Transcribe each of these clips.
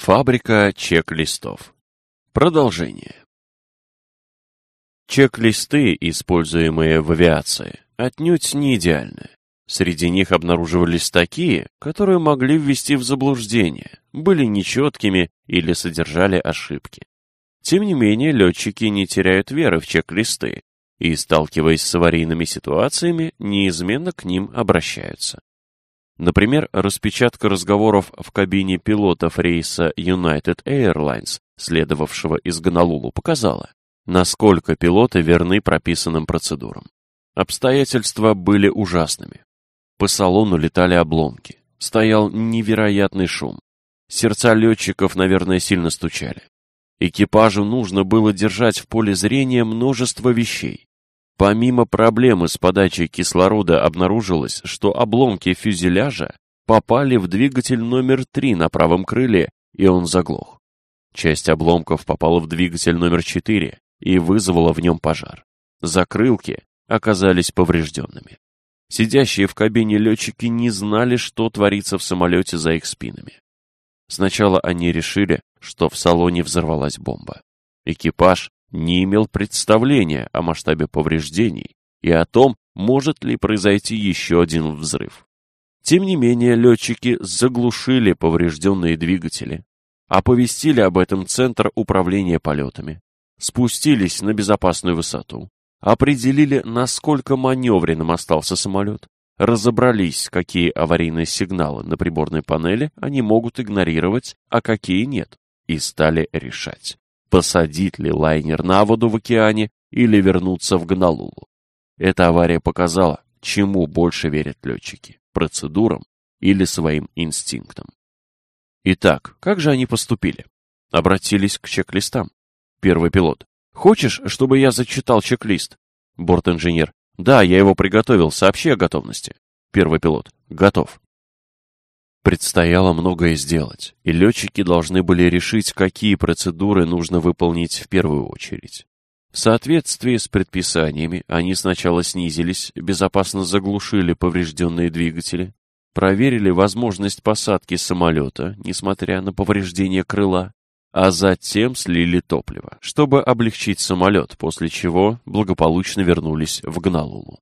Фабрика чек-листов. Продолжение. Чек-листы, используемые в авиации, отнюдь не идеальны. Среди них обнаруживались такие, которые могли ввести в заблуждение, были нечеткими или содержали ошибки. Тем не менее, летчики не теряют веры в чек-листы и, сталкиваясь с аварийными ситуациями, неизменно к ним обращаются. Например, распечатка разговоров в кабине пилотов рейса United Airlines, следовавшего из Гонолулу, показала, насколько пилоты верны прописанным процедурам. Обстоятельства были ужасными. По салону летали обломки. Стоял невероятный шум. Сердца летчиков, наверное, сильно стучали. Экипажу нужно было держать в поле зрения множество вещей. Помимо проблемы с подачей кислорода обнаружилось, что обломки фюзеляжа попали в двигатель номер 3 на правом крыле, и он заглох. Часть обломков попала в двигатель номер 4 и вызвала в нем пожар. Закрылки оказались поврежденными. Сидящие в кабине летчики не знали, что творится в самолете за их спинами. Сначала они решили, что в салоне взорвалась бомба. Экипаж не имел представления о масштабе повреждений и о том, может ли произойти еще один взрыв. Тем не менее, летчики заглушили поврежденные двигатели, оповестили об этом Центр управления полетами, спустились на безопасную высоту, определили, насколько маневренным остался самолет, разобрались, какие аварийные сигналы на приборной панели они могут игнорировать, а какие нет, и стали решать посадить ли лайнер на воду в океане или вернуться в Гонолулу. Эта авария показала, чему больше верят летчики – процедурам или своим инстинктам. Итак, как же они поступили? Обратились к чек-листам. Первый пилот. «Хочешь, чтобы я зачитал чек-лист?» Борт-инженер. «Да, я его приготовил, сообщи о готовности». Первый пилот. «Готов». Предстояло многое сделать, и летчики должны были решить, какие процедуры нужно выполнить в первую очередь. В соответствии с предписаниями они сначала снизились, безопасно заглушили поврежденные двигатели, проверили возможность посадки самолета, несмотря на повреждение крыла, а затем слили топливо, чтобы облегчить самолет, после чего благополучно вернулись в Гналулу.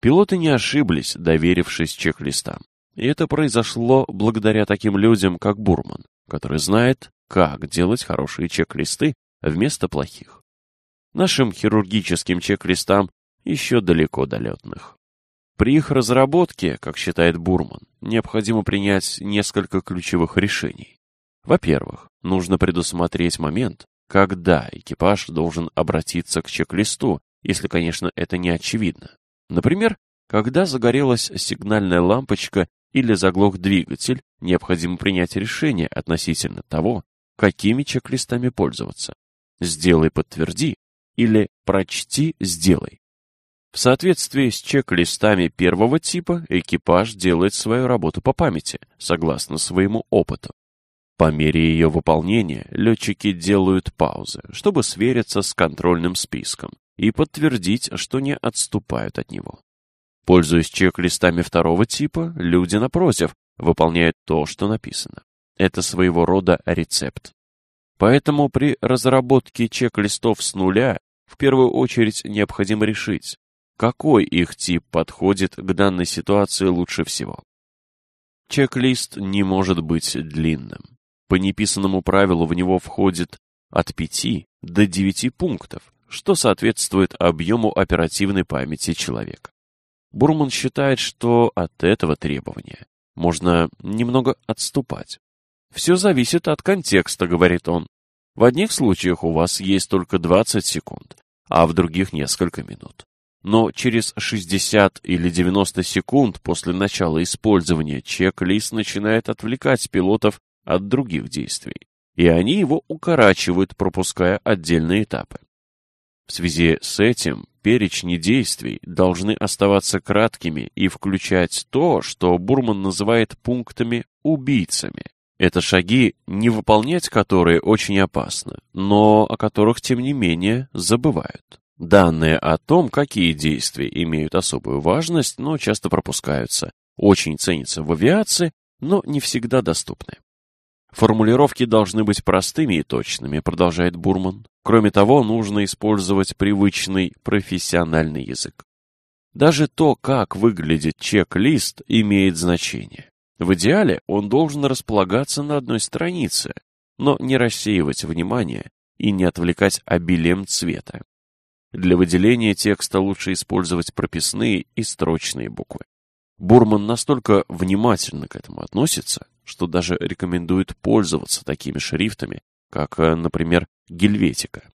Пилоты не ошиблись, доверившись чек-листам. И это произошло благодаря таким людям, как Бурман, который знает, как делать хорошие чек-листы вместо плохих. Нашим хирургическим чек-листам еще далеко до летных. При их разработке, как считает Бурман, необходимо принять несколько ключевых решений. Во-первых, нужно предусмотреть момент, когда экипаж должен обратиться к чек-листу, если, конечно, это не очевидно. Например, когда загорелась сигнальная лампочка или заглох двигатель, необходимо принять решение относительно того, какими чек-листами пользоваться. «Сделай, подтверди» или «Прочти, сделай». В соответствии с чек-листами первого типа экипаж делает свою работу по памяти, согласно своему опыту. По мере ее выполнения летчики делают паузы, чтобы свериться с контрольным списком и подтвердить, что не отступают от него. Пользуясь чек-листами второго типа, люди, напротив, выполняют то, что написано. Это своего рода рецепт. Поэтому при разработке чек-листов с нуля в первую очередь необходимо решить, какой их тип подходит к данной ситуации лучше всего. Чек-лист не может быть длинным. По неписанному правилу в него входит от 5 до 9 пунктов, что соответствует объему оперативной памяти человека. Бурман считает, что от этого требования можно немного отступать. Все зависит от контекста, говорит он. В одних случаях у вас есть только 20 секунд, а в других несколько минут. Но через 60 или 90 секунд после начала использования чек-лист начинает отвлекать пилотов от других действий, и они его укорачивают, пропуская отдельные этапы. В связи с этим перечни действий должны оставаться краткими и включать то, что Бурман называет пунктами-убийцами. Это шаги, не выполнять которые очень опасно, но о которых, тем не менее, забывают. Данные о том, какие действия имеют особую важность, но часто пропускаются, очень ценятся в авиации, но не всегда доступны. Формулировки должны быть простыми и точными, продолжает Бурман. Кроме того, нужно использовать привычный профессиональный язык. Даже то, как выглядит чек-лист, имеет значение. В идеале он должен располагаться на одной странице, но не рассеивать внимание и не отвлекать обилием цвета. Для выделения текста лучше использовать прописные и строчные буквы. Бурман настолько внимательно к этому относится, что даже рекомендует пользоваться такими шрифтами, как, э, например, гельветика.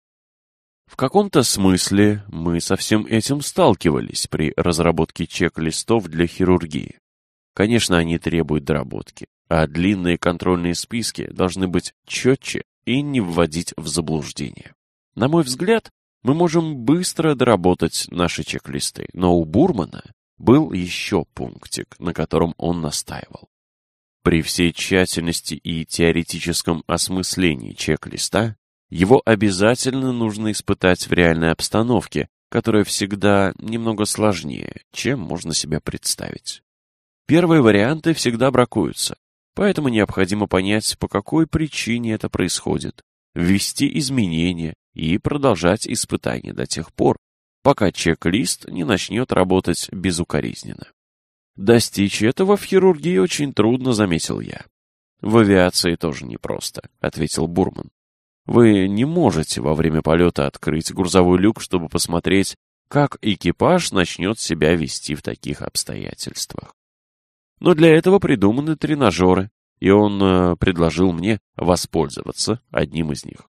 В каком-то смысле мы со всем этим сталкивались при разработке чек-листов для хирургии. Конечно, они требуют доработки, а длинные контрольные списки должны быть четче и не вводить в заблуждение. На мой взгляд, мы можем быстро доработать наши чек-листы, но у Бурмана был еще пунктик, на котором он настаивал. При всей тщательности и теоретическом осмыслении чек-листа его обязательно нужно испытать в реальной обстановке, которая всегда немного сложнее, чем можно себе представить. Первые варианты всегда бракуются, поэтому необходимо понять, по какой причине это происходит, ввести изменения и продолжать испытания до тех пор, пока чек-лист не начнет работать безукоризненно. Достичь этого в хирургии очень трудно, заметил я. В авиации тоже непросто, ответил Бурман. Вы не можете во время полета открыть грузовой люк, чтобы посмотреть, как экипаж начнет себя вести в таких обстоятельствах. Но для этого придуманы тренажеры, и он э, предложил мне воспользоваться одним из них.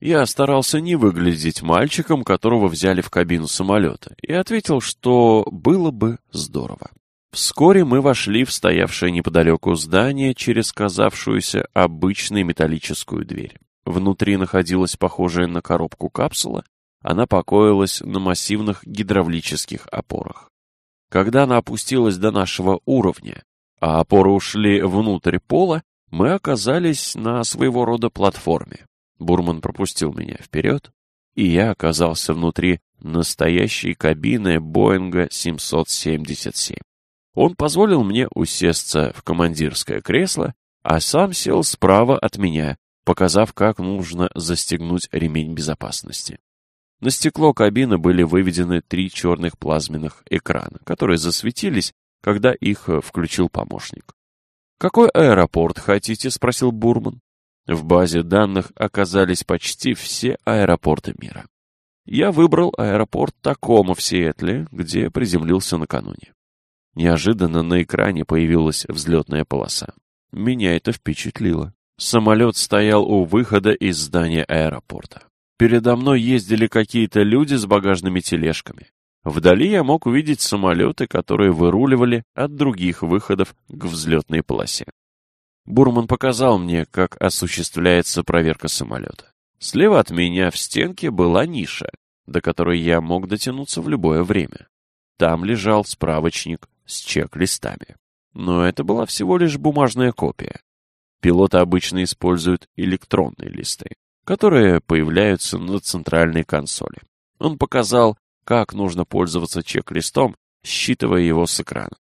Я старался не выглядеть мальчиком, которого взяли в кабину самолета, и ответил, что было бы здорово. Вскоре мы вошли в стоявшее неподалеку здание через казавшуюся обычной металлическую дверь. Внутри находилась похожая на коробку капсула, она покоилась на массивных гидравлических опорах. Когда она опустилась до нашего уровня, а опоры ушли внутрь пола, мы оказались на своего рода платформе. Бурман пропустил меня вперед, и я оказался внутри настоящей кабины Боинга 777. Он позволил мне усесться в командирское кресло, а сам сел справа от меня, показав, как нужно застегнуть ремень безопасности. На стекло кабины были выведены три черных плазменных экрана, которые засветились, когда их включил помощник. «Какой аэропорт хотите?» — спросил Бурман. В базе данных оказались почти все аэропорты мира. Я выбрал аэропорт Такома в Сиэтле, где приземлился накануне. Неожиданно на экране появилась взлетная полоса. Меня это впечатлило. Самолет стоял у выхода из здания аэропорта. Передо мной ездили какие-то люди с багажными тележками. Вдали я мог увидеть самолеты, которые выруливали от других выходов к взлетной полосе. Бурман показал мне, как осуществляется проверка самолета. Слева от меня в стенке была ниша, до которой я мог дотянуться в любое время. Там лежал справочник с чек-листами. Но это была всего лишь бумажная копия. Пилоты обычно используют электронные листы, которые появляются на центральной консоли. Он показал, как нужно пользоваться чек-листом, считывая его с экрана.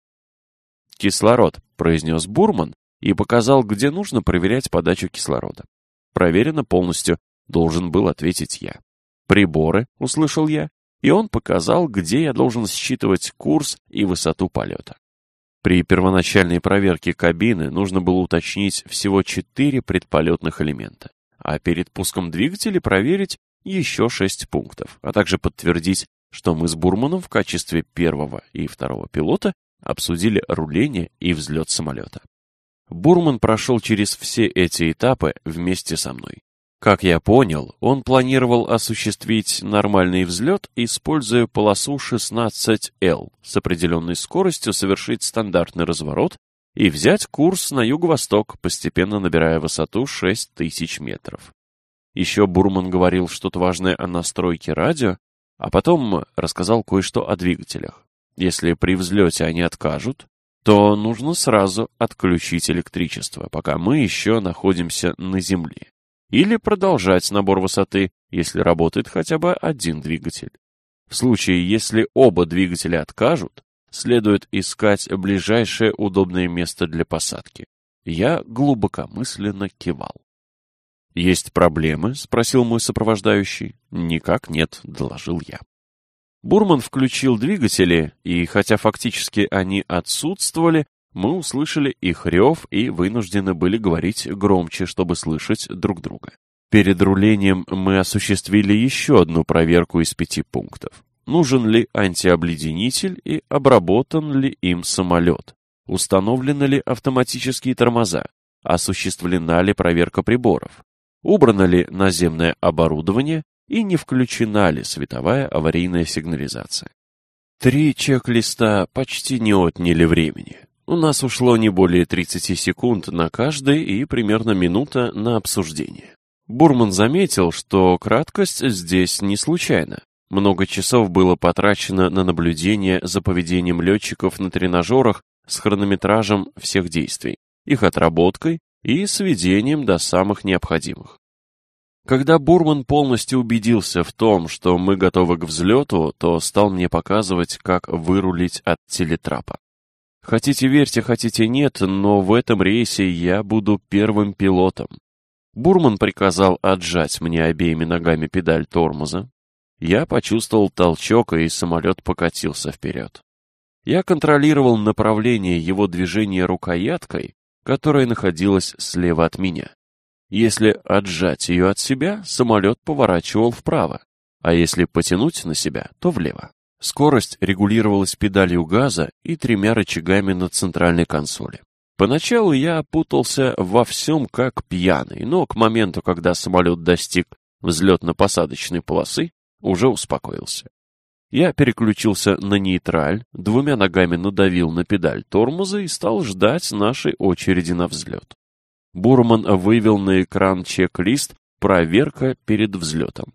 «Кислород», — произнес Бурман и показал, где нужно проверять подачу кислорода. «Проверено полностью», — должен был ответить я. «Приборы», — услышал я, и он показал, где я должен считывать курс и высоту полета. При первоначальной проверке кабины нужно было уточнить всего четыре предполетных элемента, а перед пуском двигателя проверить еще шесть пунктов, а также подтвердить, что мы с Бурманом в качестве первого и второго пилота обсудили руление и взлет самолета. Бурман прошел через все эти этапы вместе со мной. Как я понял, он планировал осуществить нормальный взлет, используя полосу 16L с определенной скоростью совершить стандартный разворот и взять курс на юго-восток, постепенно набирая высоту 6000 метров. Еще Бурман говорил что-то важное о настройке радио, а потом рассказал кое-что о двигателях. Если при взлете они откажут, то нужно сразу отключить электричество, пока мы еще находимся на Земле или продолжать набор высоты, если работает хотя бы один двигатель. В случае, если оба двигателя откажут, следует искать ближайшее удобное место для посадки. Я глубокомысленно кивал. «Есть проблемы?» — спросил мой сопровождающий. «Никак нет», — доложил я. Бурман включил двигатели, и хотя фактически они отсутствовали, мы услышали их рев и вынуждены были говорить громче, чтобы слышать друг друга. Перед рулением мы осуществили еще одну проверку из пяти пунктов. Нужен ли антиобледенитель и обработан ли им самолет? Установлены ли автоматические тормоза? Осуществлена ли проверка приборов? Убрано ли наземное оборудование и не включена ли световая аварийная сигнализация? Три чек-листа почти не отняли времени. У нас ушло не более 30 секунд на каждый и примерно минута на обсуждение. Бурман заметил, что краткость здесь не случайна. Много часов было потрачено на наблюдение за поведением летчиков на тренажерах с хронометражем всех действий, их отработкой и сведением до самых необходимых. Когда Бурман полностью убедился в том, что мы готовы к взлету, то стал мне показывать, как вырулить от телетрапа. Хотите верьте, хотите нет, но в этом рейсе я буду первым пилотом. Бурман приказал отжать мне обеими ногами педаль тормоза. Я почувствовал толчок, и самолет покатился вперед. Я контролировал направление его движения рукояткой, которая находилась слева от меня. Если отжать ее от себя, самолет поворачивал вправо, а если потянуть на себя, то влево. Скорость регулировалась педалью газа и тремя рычагами на центральной консоли. Поначалу я путался во всем как пьяный, но к моменту, когда самолет достиг взлетно-посадочной полосы, уже успокоился. Я переключился на нейтраль, двумя ногами надавил на педаль тормоза и стал ждать нашей очереди на взлет. Бурман вывел на экран чек-лист «Проверка перед взлетом».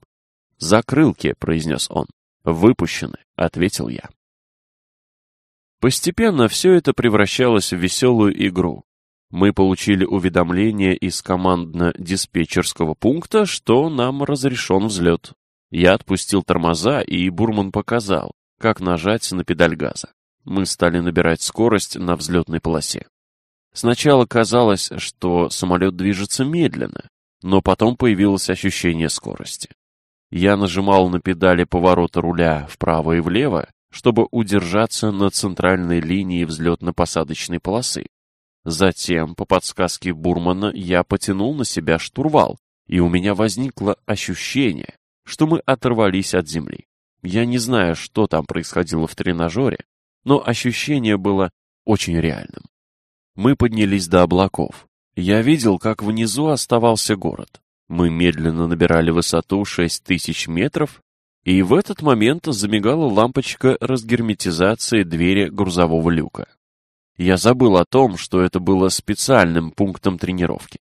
«Закрылки», — произнес он. «Выпущены», — ответил я. Постепенно все это превращалось в веселую игру. Мы получили уведомление из командно-диспетчерского пункта, что нам разрешен взлет. Я отпустил тормоза, и Бурман показал, как нажать на педаль газа. Мы стали набирать скорость на взлетной полосе. Сначала казалось, что самолет движется медленно, но потом появилось ощущение скорости. Я нажимал на педали поворота руля вправо и влево, чтобы удержаться на центральной линии взлетно-посадочной полосы. Затем, по подсказке Бурмана, я потянул на себя штурвал, и у меня возникло ощущение, что мы оторвались от земли. Я не знаю, что там происходило в тренажере, но ощущение было очень реальным. Мы поднялись до облаков. Я видел, как внизу оставался город. Мы медленно набирали высоту 6000 метров, и в этот момент замигала лампочка разгерметизации двери грузового люка. Я забыл о том, что это было специальным пунктом тренировки.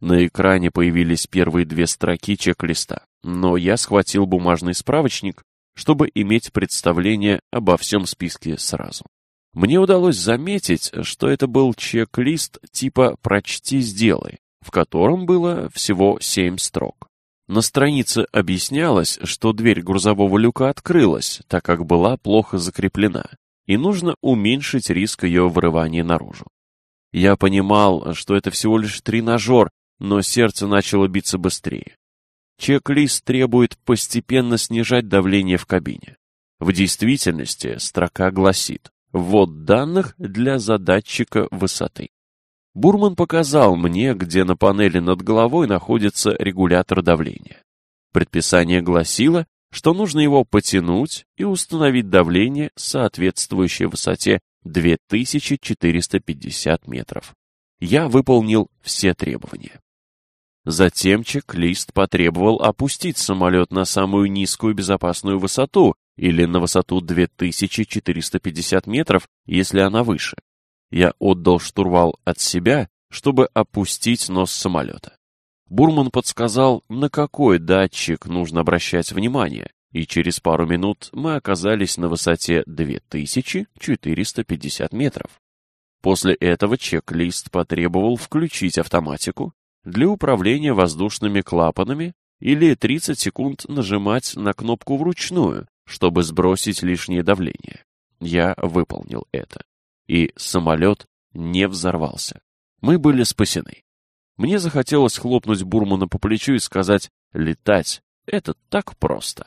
На экране появились первые две строки чек-листа, но я схватил бумажный справочник, чтобы иметь представление обо всем списке сразу. Мне удалось заметить, что это был чек-лист типа «прочти, сделай», в котором было всего семь строк. На странице объяснялось, что дверь грузового люка открылась, так как была плохо закреплена, и нужно уменьшить риск ее вырывания наружу. Я понимал, что это всего лишь тренажер, но сердце начало биться быстрее. Чек-лист требует постепенно снижать давление в кабине. В действительности строка гласит «Ввод данных для задатчика высоты». Бурман показал мне, где на панели над головой находится регулятор давления. Предписание гласило, что нужно его потянуть и установить давление, соответствующее высоте 2450 метров. Я выполнил все требования. Затем чек-лист потребовал опустить самолет на самую низкую безопасную высоту или на высоту 2450 метров, если она выше. Я отдал штурвал от себя, чтобы опустить нос самолета. Бурман подсказал, на какой датчик нужно обращать внимание, и через пару минут мы оказались на высоте 2450 метров. После этого чек-лист потребовал включить автоматику для управления воздушными клапанами или 30 секунд нажимать на кнопку вручную, чтобы сбросить лишнее давление. Я выполнил это и самолет не взорвался. Мы были спасены. Мне захотелось хлопнуть Бурмана по плечу и сказать «Летать — это так просто».